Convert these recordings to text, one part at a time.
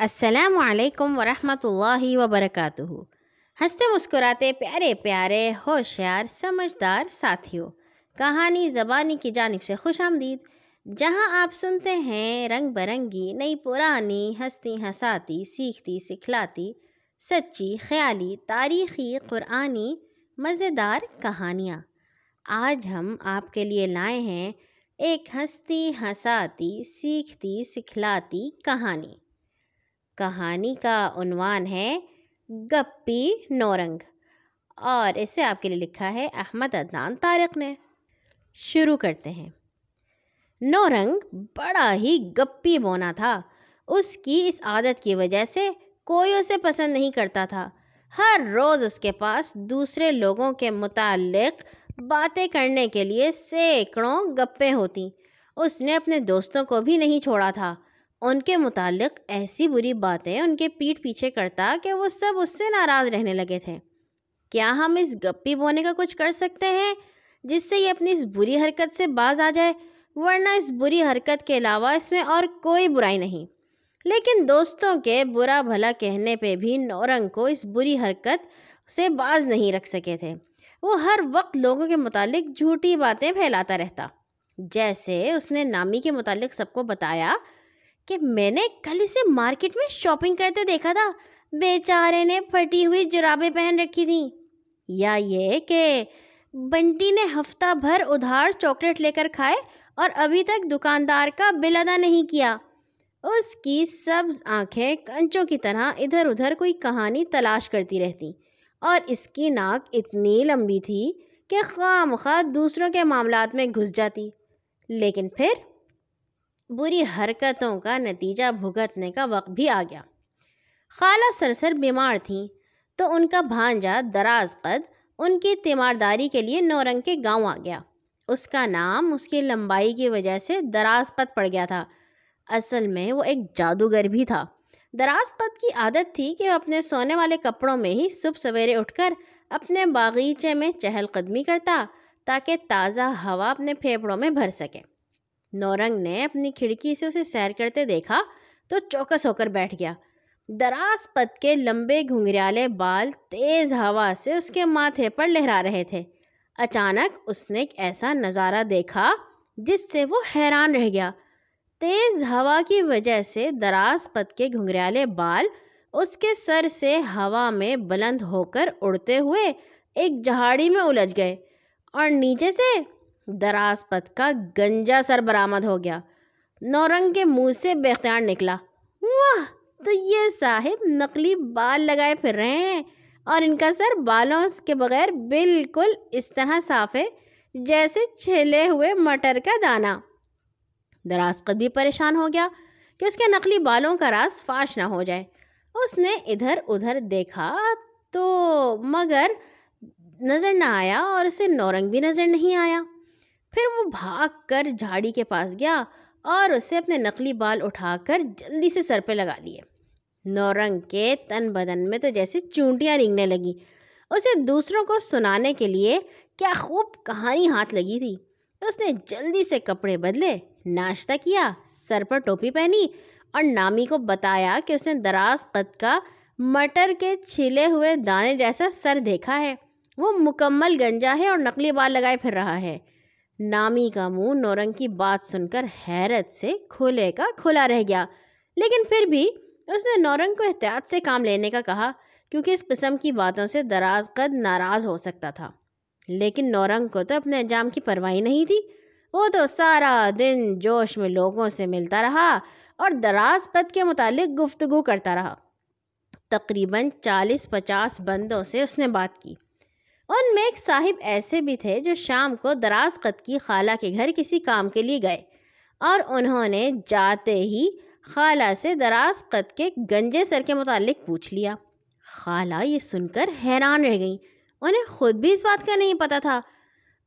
السلام علیکم ورحمۃ اللہ وبرکاتہ۔ ہنستے مسکراتے پیارے پیارے، ہوشیار، سمجھدار ساتھیوں کہانی زبانی کی جانب سے خوش آمدید۔ جہاں آپ سنتے ہیں رنگ برنگی، نئی پرانی ہستی ہساتی سیکھتی سکھلاتی، سچی، خیالی، تاریخی، قرآنی، مزیدار کہانیاں۔ آج ہم آپ کے لیے لائے ہیں ایک ہستی ہساتی سیکھتی، سکھلاتی کہانی۔ کہانی کا عنوان ہے گپی نورنگ اور اسے آپ کے لیے لکھا ہے احمد عدنان طارق نے۔ شروع کرتے ہیں۔ نورنگ بڑا ہی گپی بونا تھا۔ اس کی اس عادت کی وجہ سے کوئی اسے پسند نہیں کرتا تھا۔ ہر روز اس کے پاس دوسرے لوگوں کے متعلق باتیں کرنے کے لیے سینکڑوں گپیں ہوتی اس نے اپنے دوستوں کو بھی نہیں چھوڑا تھا۔ ان کے متعلق ایسی بری باتیں ان کے پیٹ پیچھے کرتا کہ وہ سب اس سے ناراض رہنے لگے تھے۔ کیا ہم اس گپی بونے کا کچھ کر سکتے ہیں جس سے یہ اپنی اس بری حرکت سے باز آ جائے؟ ورنہ اس بری حرکت کے علاوہ اس میں اور کوئی برائی نہیں۔ لیکن دوستوں کے برا بھلا کہنے پہ بھی نورنگ کو اس بری حرکت سے باز نہیں رکھ سکے تھے۔ وہ ہر وقت لوگوں کے متعلق جھوٹی باتیں پھیلاتا رہتا۔ جیسے اس نے نامی کے متعلق سب کو بتایا کہ میں نے کل اسے مارکیٹ میں شاپنگ کرتے دیکھا تھا۔ بیچارے نے پھٹی ہوئی جرابیں پہن رکھی تھیں۔ یا یہ کہ بنٹی نے ہفتہ بھر ادھار چاکلیٹ لے کر کھائے اور ابھی تک دکاندار کا بل ادا نہیں کیا۔ اس کی سبز آنکھیں کنچوں کی طرح ادھر ادھر کوئی کہانی تلاش کرتی رہتی۔ اور اس کی ناک اتنی لمبی تھی کہ خواہ مخواہ دوسروں کے معاملات میں گھس جاتی۔ لیکن پھر بری حرکتوں کا نتیجہ بھگتنے کا وقت بھی آ گیا۔ خالہ سرسر بیمار تھیں تو ان کا بھانجا دراز قد ان کی تیمارداری کے لیے نورنگ کے گاؤں آ گیا۔ اس کا نام اس کی لمبائی کی وجہ سے دراز قد پڑ گیا تھا۔ اصل میں وہ ایک جادوگر بھی تھا۔ دراز قد کی عادت تھی کہ وہ اپنے سونے والے کپڑوں میں ہی صبح سویرے اٹھ کر اپنے باغیچے میں چہل قدمی کرتا تاکہ تازہ ہوا اپنے پھیپڑوں میں بھر سکے۔ نورنگ نے اپنی کھڑکی سے اسے سیر کرتے دیکھا تو چوکس ہو کر بیٹھ گیا۔ دراز قد کے لمبے گھنگریالے بال تیز ہوا سے اس کے ماتھے پر لہرا رہے تھے۔ اچانک اس نے ایک ایسا نظارہ دیکھا جس سے وہ حیران رہ گیا۔ تیز ہوا کی وجہ سے دراز قد کے گھنگریالے بال اس کے سر سے ہوا میں بلند ہو کر اڑتے ہوئے ایک جہاڑی میں الجھ گئے اور نیچے سے دراز قد کا گنجا سر برآمد ہو گیا۔ نورنگ کے منہ سے بے اختیار نکلا۔ واہ، تو یہ صاحب نقلی بال لگائے پھر رہے ہیں اور ان کا سر بالوں کے بغیر بالکل اس طرح صاف ہے جیسے چھلے ہوئے مٹر کا دانہ دراز قد بھی پریشان ہو گیا کہ اس کے نقلی بالوں کا راز فاش نہ ہو جائے۔ اس نے ادھر ادھر دیکھا تو مگر نظر نہ آیا اور اسے نورنگ بھی نظر نہیں آیا۔ پھر وہ بھاگ کر جھاڑی کے پاس گیا اور اسے اپنے نقلی بال اٹھا کر جلدی سے سر پہ لگا لیے۔ نورنگ کے تن بدن میں تو جیسے چونٹیاں رینگنے لگی اسے دوسروں کو سنانے کے لیے کیا خوب کہانی ہاتھ لگی تھی۔ اس نے جلدی سے کپڑے بدلے، ناشتہ کیا، سر پر ٹوپی پہنی اور نامی کو بتایا کہ اس نے دراز قد کا مٹر کے چھلے ہوئے دانے جیسا سر دیکھا ہے۔ وہ مکمل گنجا ہے اور نقلی بال لگائے پھر رہا ہے۔ نامی کا منہ نورنگ کی بات سن کر حیرت سے کھلے کا کھلا رہ گیا۔ لیکن پھر بھی اس نے نورنگ کو احتیاط سے کام لینے کا کہا کیونکہ اس قسم کی باتوں سے دراز قد ناراض ہو سکتا تھا۔ لیکن نورنگ کو تو اپنے انجام کی پرواہی نہیں تھی۔ وہ تو سارا دن جوش میں لوگوں سے ملتا رہا اور دراز قد کے متعلق گفتگو کرتا رہا۔ تقریباً چالیس پچاس بندوں سے اس نے بات کی۔ ان میں ایک صاحب ایسے بھی تھے جو شام کو دراز قد کی خالہ کے گھر کسی کام کے لیے گئے اور انہوں نے جاتے ہی خالہ سے دراز قد کے گنجے سر کے متعلق پوچھ لیا۔ خالہ، یہ سن کر حیران رہ گئیں۔ انہیں خود بھی اس بات کا نہیں پتہ تھا۔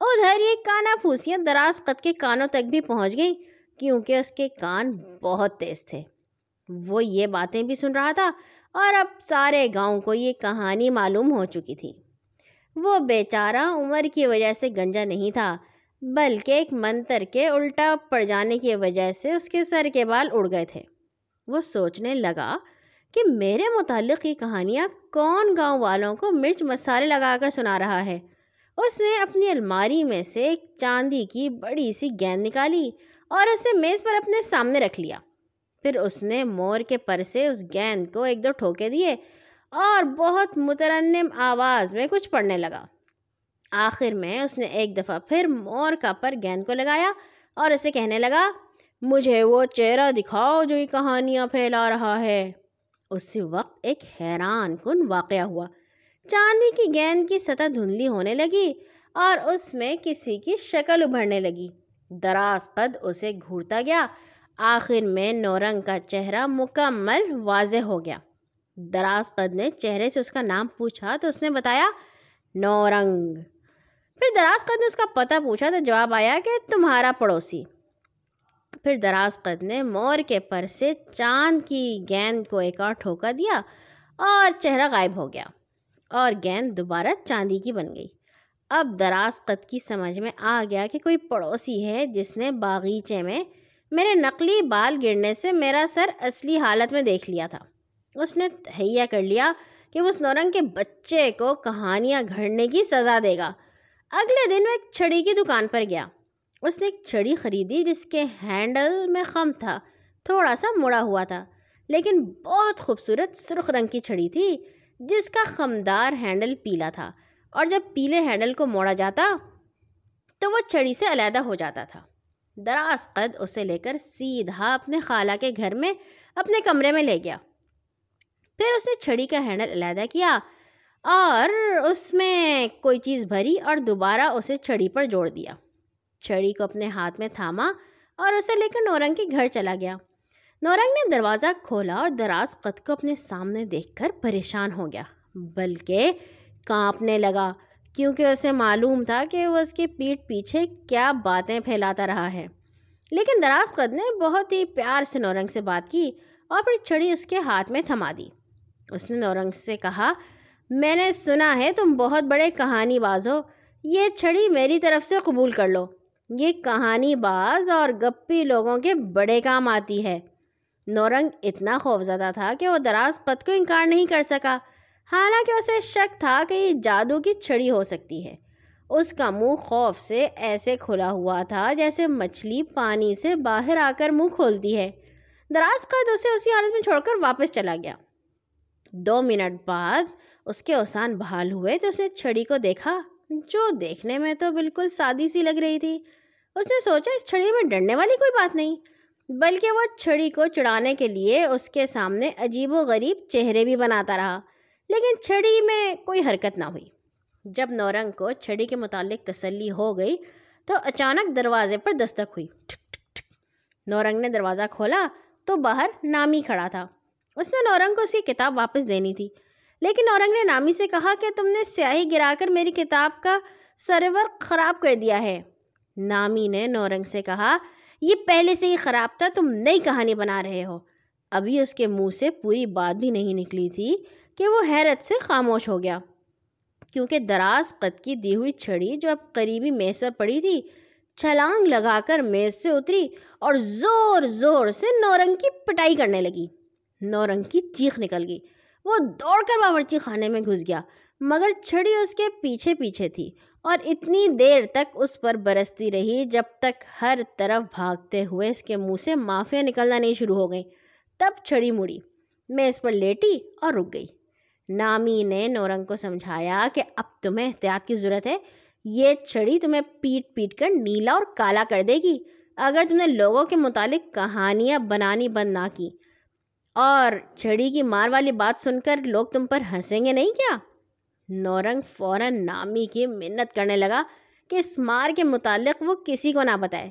ادھر یہ کانا پھوسیاں دراز قد کے کانوں تک بھی پہنچ گئیں کیونکہ اس کے کان بہت تیز تھے۔ وہ یہ باتیں بھی سن رہا تھا اور اب سارے گاؤں کو یہ کہانی معلوم ہو چکی تھی۔ وہ بیچارہ عمر کی وجہ سے گنجا نہیں تھا، بلکہ ایک منتر کے الٹا پڑ جانے کی وجہ سے اس کے سر کے بال اڑ گئے تھے۔ وہ سوچنے لگا کہ میرے متعلق یہ کہانیاں کون گاؤں والوں کو مرچ مسالے لگا کر سنا رہا ہے۔ اس نے اپنی الماری میں سے ایک چاندی کی بڑی سی گیند نکالی اور اسے میز پر اپنے سامنے رکھ لیا۔ پھر اس نے مور کے پر سے اس گیند کو ایک دو ٹھوکے دیے اور بہت مترنم آواز میں کچھ پڑھنے لگا۔ آخر میں اس نے ایک دفعہ پھر مور کا پر گیند کو لگایا اور اسے کہنے لگا، مجھے وہ چہرہ دکھاؤ جو یہ کہانیاں پھیلا رہا ہے۔ اسی وقت ایک حیران کن واقعہ ہوا۔ چاندی کی گیند کی سطح دھندلی ہونے لگی اور اس میں کسی کی شکل ابھرنے لگی۔ دراز قد اسے گھورتا گیا۔ آخر میں نورنگ کا چہرہ مکمل واضح ہو گیا۔ دراز قد نے چہرے سے اس کا نام پوچھا تو اس نے بتایا، نورنگ پھر دراز قد نے اس کا پتہ پوچھا تو جواب آیا کہ تمہارا پڑوسی۔ پھر دراز قد نے مور کے پر سے چاند کی گیند کو ایک اور ٹھوکا دیا اور چہرہ غائب ہو گیا اور گیند دوبارہ چاندی کی بن گئی۔ اب دراز قد کی سمجھ میں آ گیا کہ کوئی پڑوسی ہے جس نے باغیچے میں میرے نقلی بال گرنے سے میرا سر اصلی حالت میں دیکھ لیا تھا۔ اس نے تہیا کر لیا کہ اس نورنگ کے بچے کو کہانیاں گھڑنے کی سزا دے گا۔ اگلے دن وہ ایک چھڑی کی دکان پر گیا۔ اس نے ایک چھڑی خریدی جس کے ہینڈل میں خم تھا، تھوڑا سا مڑا ہوا تھا، لیکن بہت خوبصورت سرخ رنگ کی چھڑی تھی جس کا خمدار ہینڈل پیلا تھا۔ اور جب پیلے ہینڈل کو موڑا جاتا تو وہ چھڑی سے علیحدہ ہو جاتا تھا۔ دراز قد اسے لے کر سیدھا اپنے خالہ کے گھر میں اپنے کمرے میں لے گیا۔ پھر اس نے چھڑی کا ہینڈل علیحدہ کیا اور اس میں کوئی چیز بھری اور دوبارہ اسے چھڑی پر جوڑ دیا۔ چھڑی کو اپنے ہاتھ میں تھاما اور اسے لے کر نورنگ کے گھر چلا گیا۔ نورنگ نے دروازہ کھولا اور دراز قد کو اپنے سامنے دیکھ کر پریشان ہو گیا، بلکہ کانپنے لگا، کیونکہ اسے معلوم تھا کہ وہ اس کی پیٹ پیچھے کیا باتیں پھیلاتا رہا ہے۔ لیکن دراز قد نے بہت ہی پیار سے نورنگ سے بات کی اور پھر چھڑی اس کے ہاتھ میں تھما دی۔ اس نے نورنگ سے کہا، میں نے سنا ہے تم بہت بڑے کہانی باز ہو، یہ چھڑی میری طرف سے قبول کر لو۔ یہ کہانی باز اور گپی لوگوں کے بڑے کام آتی ہے۔ نورنگ اتنا خوفزدہ تھا کہ وہ دراز قد کو انکار نہیں کر سکا۔ حالانکہ اسے شک تھا کہ یہ جادو کی چھڑی ہو سکتی ہے۔ اس کا منہ خوف سے ایسے کھلا ہوا تھا جیسے مچھلی پانی سے باہر آ کر منہ کھولتی ہے۔ دراز قد اسے اسی حالت میں چھوڑ کر واپس چلا گیا۔ دو منٹ بعد اس کے اوسان بحال ہوئے تو اس نے چھڑی کو دیکھا، جو دیکھنے میں تو بالکل سادی سی لگ رہی تھی۔ اس نے سوچا، اس چھڑی میں ڈرنے والی کوئی بات نہیں، بلکہ وہ چھڑی کو چڑھانے کے لیے اس کے سامنے عجیب و غریب چہرے بھی بناتا رہا۔ لیکن چھڑی میں کوئی حرکت نہ ہوئی۔ جب نورنگ کو چھڑی کے متعلق تسلی ہو گئی تو اچانک دروازے پر دستک ہوئی۔ ٹھک ٹھک ٹھک۔ نورنگ نے دروازہ کھولا تو باہر نامی کھڑا تھا۔ اس نے نورنگ کو اس کی کتاب واپس دینی تھی۔ لیکن نورنگ نے نامی سے کہا کہ تم نے سیاہی گرا کر میری کتاب کا سرور خراب کر دیا ہے۔ نامی نے نورنگ سے کہا، یہ پہلے سے ہی خراب تھا، تم نئی کہانی بنا رہے ہو۔ ابھی اس کے منہ سے پوری بات بھی نہیں نکلی تھی کہ وہ حیرت سے خاموش ہو گیا۔ کیونکہ دراز قد کی دی ہوئی چھڑی جو اب قریبی میز پر پڑی تھی، چھلانگ لگا کر میز سے اتری اور زور زور سے نورنگ کی پٹائی کرنے لگی۔ نورنگ کی چیخ نکل گئی۔ وہ دوڑ کر باورچی خانے میں گھس گیا، مگر چھڑی اس کے پیچھے پیچھے تھی اور اتنی دیر تک اس پر برستی رہی جب تک ہر طرف بھاگتے ہوئے اس کے منہ سے معافیاں نکلنا نہیں شروع ہو گئیں۔ تب چھڑی مڑی، میں اس پر لیٹی اور رک گئی۔ نامی نے نورنگ کو سمجھایا کہ اب تمہیں احتیاط کی ضرورت ہے۔ یہ چھڑی تمہیں پیٹ پیٹ کر نیلا اور کالا کر دے گی۔ اگر تم نے لوگوں کے متعلق کہانیاں بنانی بند نہ کی اور چھڑی کی مار والی بات سن کر لوگ تم پر ہنسیں گے نہیں کیا؟ نورنگ فوراً نامی کی منت کرنے لگا کہ اس مار کے متعلق وہ کسی کو نہ بتائے،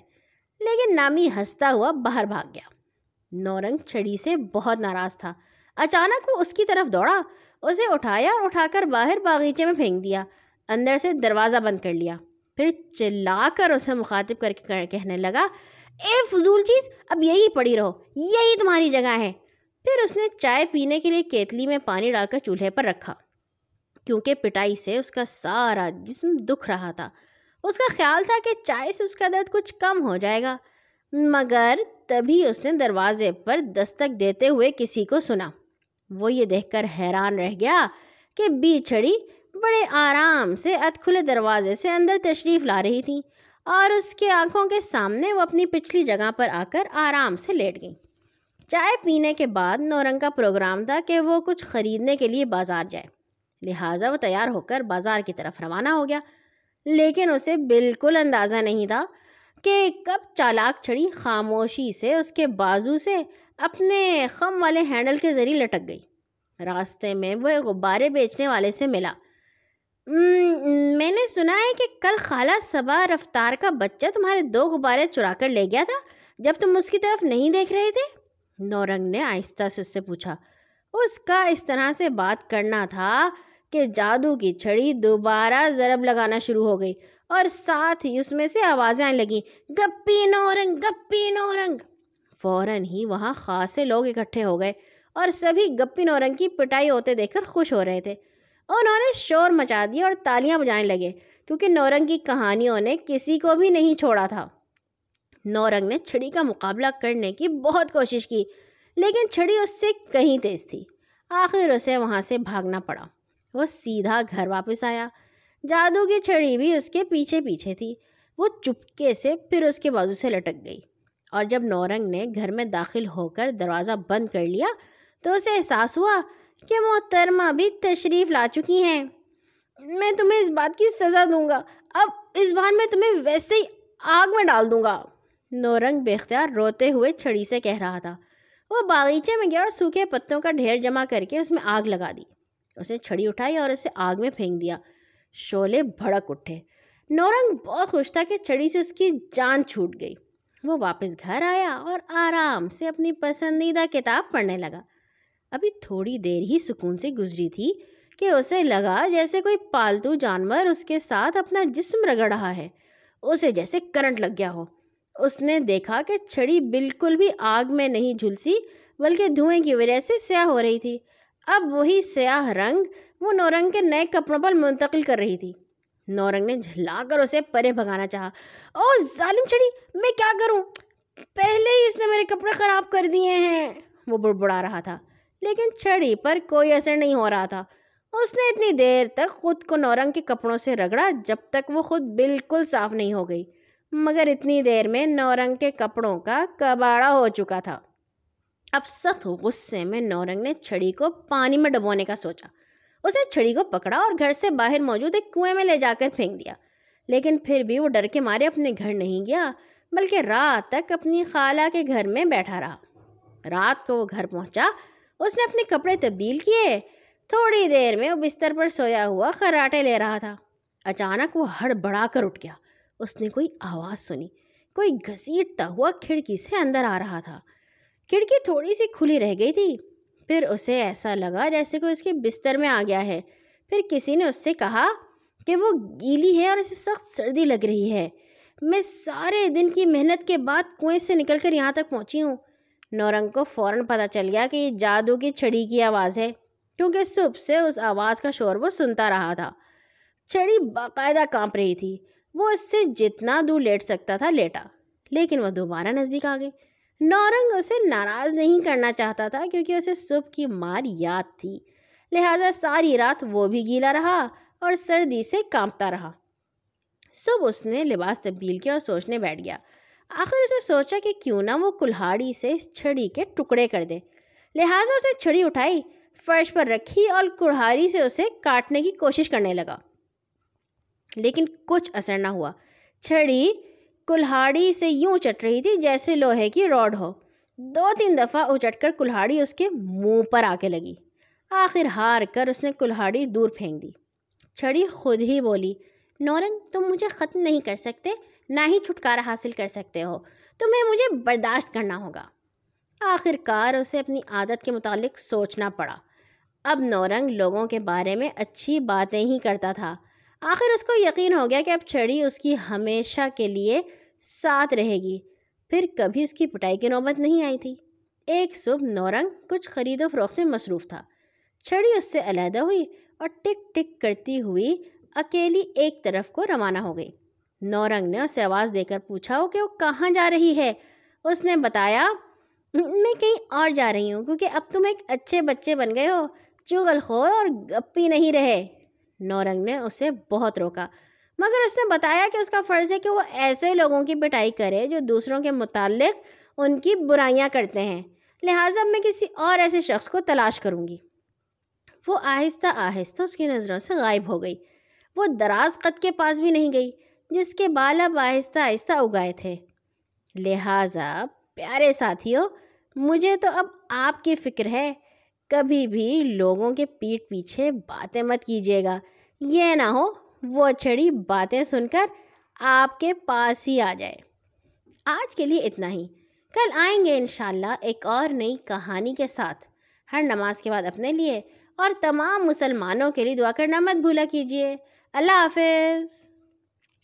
لیکن نامی ہنستا ہوا باہر بھاگ گیا۔ نورنگ چھڑی سے بہت ناراض تھا۔ اچانک وہ اس کی طرف دوڑا، اسے اٹھایا اور اٹھا کر باہر باغیچے میں پھینک دیا، اندر سے دروازہ بند کر لیا۔ پھر چلا کر اسے مخاطب کر کے کہنے لگا، اے فضول چیز، اب یہی پڑی رہو، یہی تمہاری جگہ ہے۔ پھر اس نے چائے پینے کے لیے کیتلی میں پانی ڈال کر چولہے پر رکھا۔ کیونکہ پٹائی سے اس کا سارا جسم دکھ رہا تھا۔ اس کا خیال تھا کہ چائے سے اس کا درد کچھ کم ہو جائے گا۔ مگر تبھی اس نے دروازے پر دستک دیتے ہوئے کسی کو سنا۔ وہ یہ دیکھ کر حیران رہ گیا کہ بی چھڑی بڑے آرام سے ات کھلے دروازے سے اندر تشریف لا رہی تھی اور اس کے آنکھوں کے سامنے وہ اپنی پچھلی جگہ پر آ کر آرام سے لیٹ گئی۔ چائے پینے کے بعد نورنگ کا پروگرام تھا کہ وہ کچھ خریدنے کے لیے بازار جائے۔ لہٰذا وہ تیار ہو کر بازار کی طرف روانہ ہو گیا۔ لیکن اسے بالکل اندازہ نہیں تھا کہ کب چالاک چھڑی خاموشی سے اس کے بازو سے اپنے خم والے ہینڈل کے ذریعے لٹک گئی۔ راستے میں وہ غبارے بیچنے والے سے ملا۔ میں نے سنا ہے کہ کل خالہ صبا رفتار کا بچہ تمہارے دو غبارے چرا کر لے گیا تھا جب تم اس کی طرف نہیں دیکھ رہے تھے۔ نورنگ نے آہستہ سے اس سے پوچھا، اس کا اس طرح سے بات کرنا تھا کہ جادو کی چھڑی دوبارہ ضرب لگانا شروع ہو گئی اور ساتھ ہی اس میں سے آوازیں آنے لگیں، گپی نورنگ گپی نورنگ۔ فوراً ہی وہاں خاصے لوگ اکٹھے ہو گئے اور سبھی گپی نورنگ کی پٹائی ہوتے دیکھ کر خوش ہو رہے تھے۔ انہوں نے شور مچا دیا اور تالیاں بجانے لگے، کیونکہ نورنگ کی کہانیوں نے کسی کو بھی نہیں چھوڑا تھا۔ نورنگ نے چھڑی کا مقابلہ کرنے کی بہت کوشش کی، لیکن چھڑی اس سے کہیں تیز تھی۔ آخر اسے وہاں سے بھاگنا پڑا۔ وہ سیدھا گھر واپس آیا۔ جادو کی چھڑی بھی اس کے پیچھے پیچھے تھی۔ وہ چپکے سے پھر اس کے بازو سے لٹک گئی۔ اور جب نورنگ نے گھر میں داخل ہو کر دروازہ بند کر لیا، تو اسے احساس ہوا کہ محترمہ بھی تشریف لا چکی ہیں۔ میں تمہیں اس بات کی سزا دوں گا۔ اب اس بار میں تمہیں ویسے ہی آگ میں ڈال دوں گا۔ نورنگ بے اختیار روتے ہوئے چھڑی سے کہہ رہا تھا۔ وہ باغیچے میں گیا اور سوکھے پتوں کا ڈھیر جمع کر کے اس میں آگ لگا دی۔ اسے چھڑی اٹھائی اور اسے آگ میں پھینک دیا۔ شولے بھڑک اٹھے۔ نورنگ بہت خوش تھا کہ چھڑی سے اس کی جان چھوٹ گئی۔ وہ واپس گھر آیا اور آرام سے اپنی پسندیدہ کتاب پڑھنے لگا۔ ابھی تھوڑی دیر ہی سکون سے گزری تھی کہ اسے لگا جیسے کوئی پالتو جانور اس کے ساتھ اپنا جسم رگڑ رہا ہے۔ اسے جیسے کرنٹ لگ گیا ہو۔ اس نے دیکھا کہ چھڑی بالکل بھی آگ میں نہیں جھلسی، بلکہ دھوئیں کی وجہ سے سیاہ ہو رہی تھی۔ اب وہی سیاہ رنگ وہ نورنگ کے نئے کپڑوں پر منتقل کر رہی تھی۔ نورنگ نے جھلا کر اسے پرے بھگانا چاہا۔ او ظالم چھڑی، میں کیا کروں؟ پہلے ہی اس نے میرے کپڑے خراب کر دیے ہیں۔ وہ بڑبڑا رہا تھا۔ لیکن چھڑی پر کوئی اثر نہیں ہو رہا تھا۔ اس نے اتنی دیر تک خود کو نورنگ کے کپڑوں سے رگڑا جب تک وہ خود بالکل صاف نہیں ہو گئی۔ مگر اتنی دیر میں نورنگ کے کپڑوں کا کباڑا ہو چکا تھا۔ اب سخت غصے میں نورنگ نے چھڑی کو پانی میں ڈبونے کا سوچا۔ اس نے چھڑی کو پکڑا اور گھر سے باہر موجود ایک کنویں میں لے جا کر پھینک دیا۔ لیکن پھر بھی وہ ڈر کے مارے اپنے گھر نہیں گیا، بلکہ رات تک اپنی خالہ کے گھر میں بیٹھا رہا۔ رات کو وہ گھر پہنچا، اس نے اپنے کپڑے تبدیل کیے۔ تھوڑی دیر میں وہ بستر پر سویا ہوا خراٹے لے رہا تھا۔ اچانک وہ ہڑ بڑا کر اٹھ گیا۔ اس نے کوئی آواز سنی۔ کوئی گھسیٹتا ہوا کھڑکی سے اندر آ رہا تھا۔ کھڑکی تھوڑی سی کھلی رہ گئی تھی۔ پھر اسے ایسا لگا جیسے کوئی اس کے بستر میں آ گیا ہے۔ پھر کسی نے اس سے کہا کہ وہ گیلی ہے اور اسے سخت سردی لگ رہی ہے۔ میں سارے دن کی محنت کے بعد کنویں سے نکل کر یہاں تک پہنچی ہوں۔ نورنگ کو فوراً پتہ چل گیا کہ یہ جادو کی چھڑی کی آواز ہے، کیونکہ صبح سے اس آواز کا شور وہ سنتا رہا تھا۔ چھڑی باقاعدہ کانپ رہی تھی۔ وہ اس سے جتنا دور لیٹ سکتا تھا لیٹا، لیکن وہ دوبارہ نزدیک آ گئی نورنگ اسے ناراض نہیں کرنا چاہتا تھا کیونکہ اسے صبح کی مار یاد تھی۔ لہٰذا ساری رات وہ بھی گیلا رہا اور سردی سے کانپتا رہا۔ صبح اس نے لباس تبدیل کیا اور سوچنے بیٹھ گیا۔ آخر اسے سوچا کہ کیوں نہ وہ کلہاڑی سے اس چھڑی کے ٹکڑے کر دے۔ لہٰذا اسے چھڑی اٹھائی، فرش پر رکھی اور کڑھاری سے اسے کاٹنے کی کوشش کرنے لگا۔ لیکن کچھ اثر نہ ہوا۔ چھڑی کلہاڑی سے یوں چٹ رہی تھی جیسے لوہے کی روڈ ہو۔ دو تین دفعہ اچٹ کر کلہاڑی اس کے منہ پر آ کے لگی۔ آخر ہار کر اس نے کلہاڑی دور پھینک دی۔ چھڑی خود ہی بولی نورنگ تم مجھے ختم نہیں کر سکتے، نہ ہی چھٹکارا حاصل کر سکتے ہو۔ تمہیں مجھے برداشت کرنا ہوگا آخر کار اسے اپنی عادت کے متعلق سوچنا پڑا۔ اب نورنگ لوگوں کے بارے میں اچھی باتیں ہی کرتا تھا۔ آخر اس کو یقین ہو گیا کہ اب چھڑی اس کی ہمیشہ کے لیے ساتھ رہے گی۔ پھر کبھی اس کی پٹائی کی نوبت نہیں آئی تھی۔ ایک صبح نورنگ کچھ خرید و فروخت میں مصروف تھا۔ چھڑی اس سے علیحدہ ہوئی اور ٹک ٹک کرتی ہوئی اکیلی ایک طرف کو روانہ ہو گئی۔ نورنگ نے اسے آواز دے کر پوچھا ہو کہ وہ کہاں جا رہی ہے؟ اس نے بتایا، میں کہیں اور جا رہی ہوں، کیونکہ اب تم ایک اچھے بچے بن گئے ہو۔ چغل خور اور گپی نہیں رہے۔ نورنگ نے اسے بہت روکا۔ مگر اس نے بتایا کہ اس کا فرض ہے کہ وہ ایسے لوگوں کی پٹائی کرے جو دوسروں کے متعلق ان کی برائیاں کرتے ہیں۔ لہٰذا میں کسی اور ایسے شخص کو تلاش کروں گی۔ وہ آہستہ آہستہ اس کی نظروں سے غائب ہو گئی۔ وہ دراز قد کے پاس بھی نہیں گئی، جس کے بال اب آہستہ آہستہ اگائے تھے۔ لہٰذا پیارے ساتھیوں، مجھے تو اب آپ کی فکر ہے۔ کبھی بھی لوگوں کے پیٹ پیچھے باتیں مت کیجیے گا۔ یہ نہ ہو، وہ چھڑی باتیں سن کر آپ کے پاس ہی آ جائے۔ آج کے لیے اتنا ہی۔ کل آئیں گے انشاءاللہ ایک اور نئی کہانی کے ساتھ۔ ہر نماز کے بعد اپنے لیے اور تمام مسلمانوں کے لیے دعا کرنا مت بھولا کیجیے۔ اللہ حافظ۔